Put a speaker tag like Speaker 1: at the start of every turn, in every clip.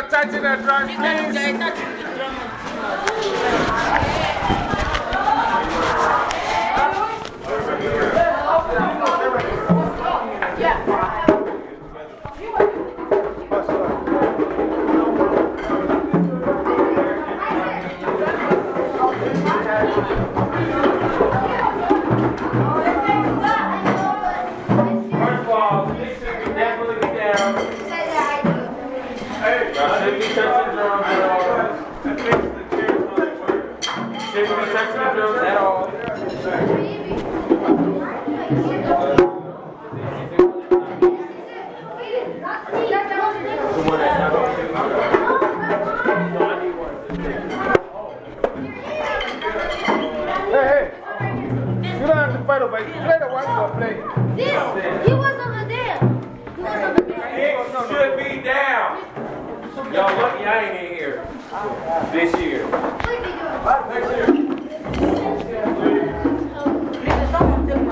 Speaker 1: touching the drum, please.
Speaker 2: You
Speaker 1: don't have to fight over it. Play the one you are playing.
Speaker 3: He was over there. He was over there.
Speaker 2: It should be down. Y'all lucky I ain't in here this year. Next year.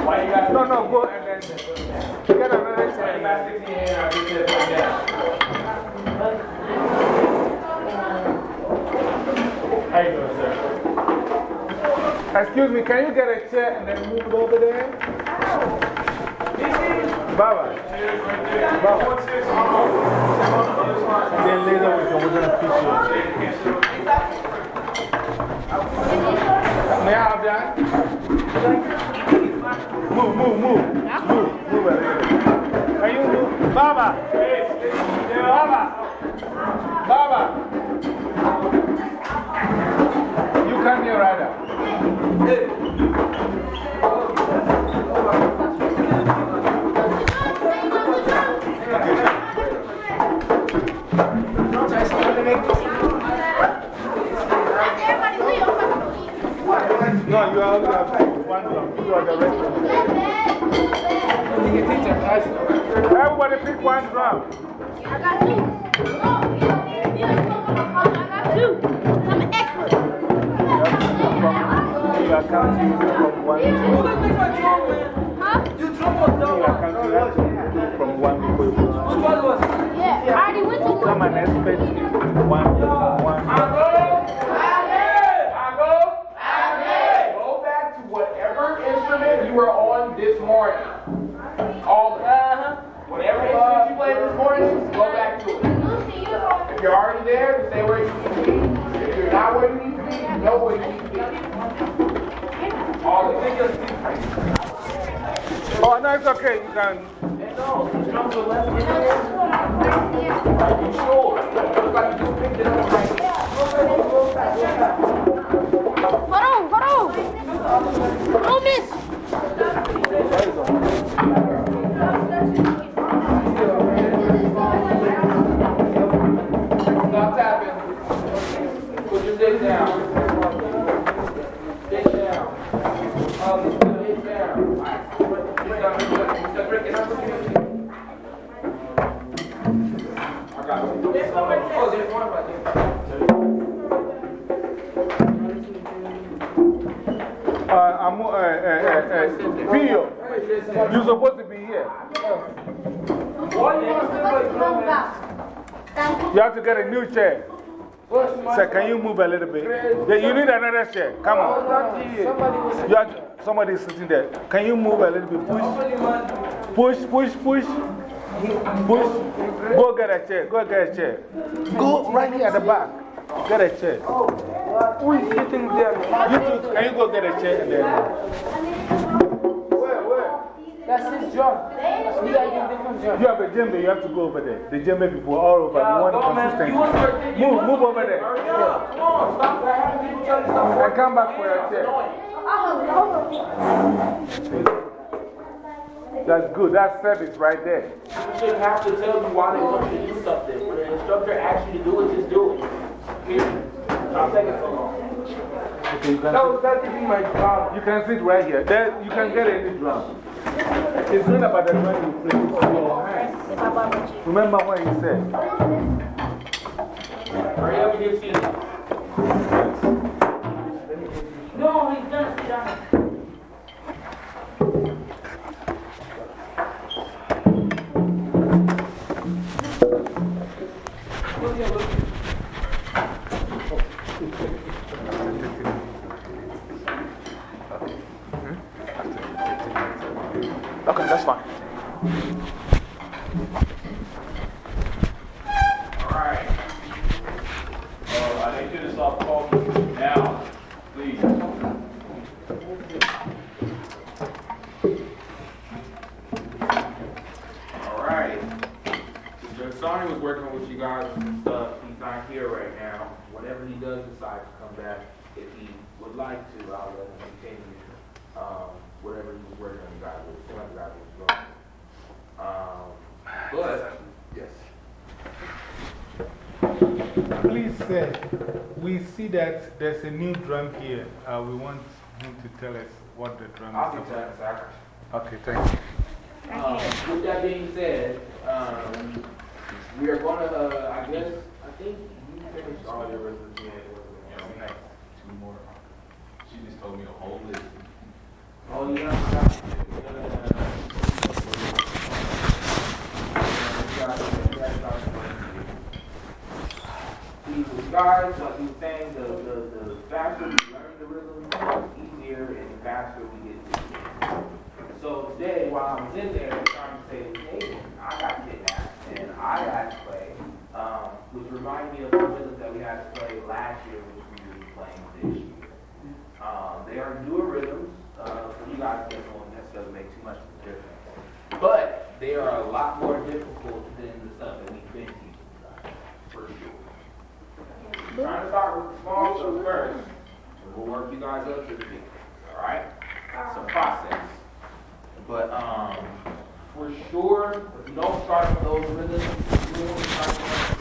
Speaker 2: Why you got
Speaker 1: No, no, go and then get another chair.
Speaker 2: you got 16 in here? I just said put down. How you doing, sir?
Speaker 1: Excuse me, can you get a chair and then move it over there? Baba. Baba. Then later we can, we're going to feature you. May I have that? Move, move, move. Move, move. Can you move? Baba. Baba. Baba.
Speaker 3: I got two. Oh, I got two.
Speaker 1: You are counting from one. You
Speaker 3: Huh?
Speaker 1: are counting from one before you go.
Speaker 3: Yeah. I already went to
Speaker 1: Come
Speaker 3: one.
Speaker 1: and expect one. one.
Speaker 4: Go back to whatever instrument you were on this morning. All of it. Whatever instrument you played this morning, go back to it.
Speaker 3: You.
Speaker 4: If you're already there, stay where you need to be.
Speaker 1: Oh, no, it's okay. You can.
Speaker 4: Are you sure? Looks like you picked it up right
Speaker 3: Hold on, hold on. Oh, miss.
Speaker 1: I'm, uh, uh, uh, uh, Pio, you're supposed to be here. You have to get a new chair. Sir, can you move a little bit? Yeah, you need another chair. Come on. You to, somebody is sitting there. Can you move a little bit? Push. Push, push, push. Push. Go get a chair. Go get a chair. Go right here at the back. Get a chair.
Speaker 5: Who is sitting there?
Speaker 1: You two, can you go get a chair and then.
Speaker 5: Where, where? That's his job. We are in different job.
Speaker 1: You have a djembe, you have to go over there. The djembe people are all over.
Speaker 5: Yeah,
Speaker 1: we want
Speaker 5: go, man.
Speaker 1: consistency.
Speaker 5: You want your- you
Speaker 1: Move,
Speaker 5: want
Speaker 1: move over there.
Speaker 4: Hurry up. Come on. Stop having people tell you stuff.
Speaker 1: And come back for your chair. That's good. That's service right there.
Speaker 4: You shouldn't have to tell you why they want you to do something. When the instructor asks you to do it, just do it. Period.
Speaker 1: Okay, you can,
Speaker 5: That was that to be my job.
Speaker 1: you can sit right here. There, you can get any drum. It's not about the drum you play, it's your hands. Remember what he said.
Speaker 4: Hurry up and get seated.
Speaker 5: No, he's gonna sit down.
Speaker 4: Look at, look at. Alright. Uh, I need you to stop talking now, please. Alright. So Sonny was working with you guys and stuff. He's not here right now. Whenever he does decide to come back, if he would like to, I'll let him continue um, whatever he was working on. You guys with. Seemed like you guys was going. Um, but, yes.
Speaker 1: Please, sir, we see that there's a new drum here. Uh, we want him to tell us what the drum
Speaker 4: I'll
Speaker 1: is
Speaker 4: get to that in a
Speaker 1: about. Okay, thank you.
Speaker 4: Um, with that being said, um, we are going to, uh, I guess, I think you finished all your rhythms yet.
Speaker 6: Yeah, we have two more. She just told me a whole list.
Speaker 4: Oh, yeah, I got you. Yeah, yeah, yeah. Yeah, you guys- you guys got it. Saying, the, the, the faster we learn the rhythm, the easier and faster we get to it. So today, while I was in there trying to say, hey, I got kidnapped and I got to play, um, which reminded me of the rhythms that we had to play last year, which we will be playing this year. Um, they are newer rhythms, uh, for you guys that won't necessarily make too much of a difference. But they are a lot more difficult than the stuff that we've been teaching you guys, for sure. We're trying to stuff first, and we'll work you guys up to the big, all right? It's a process. But um, for sure, if you don't start with those rhythms, you will start with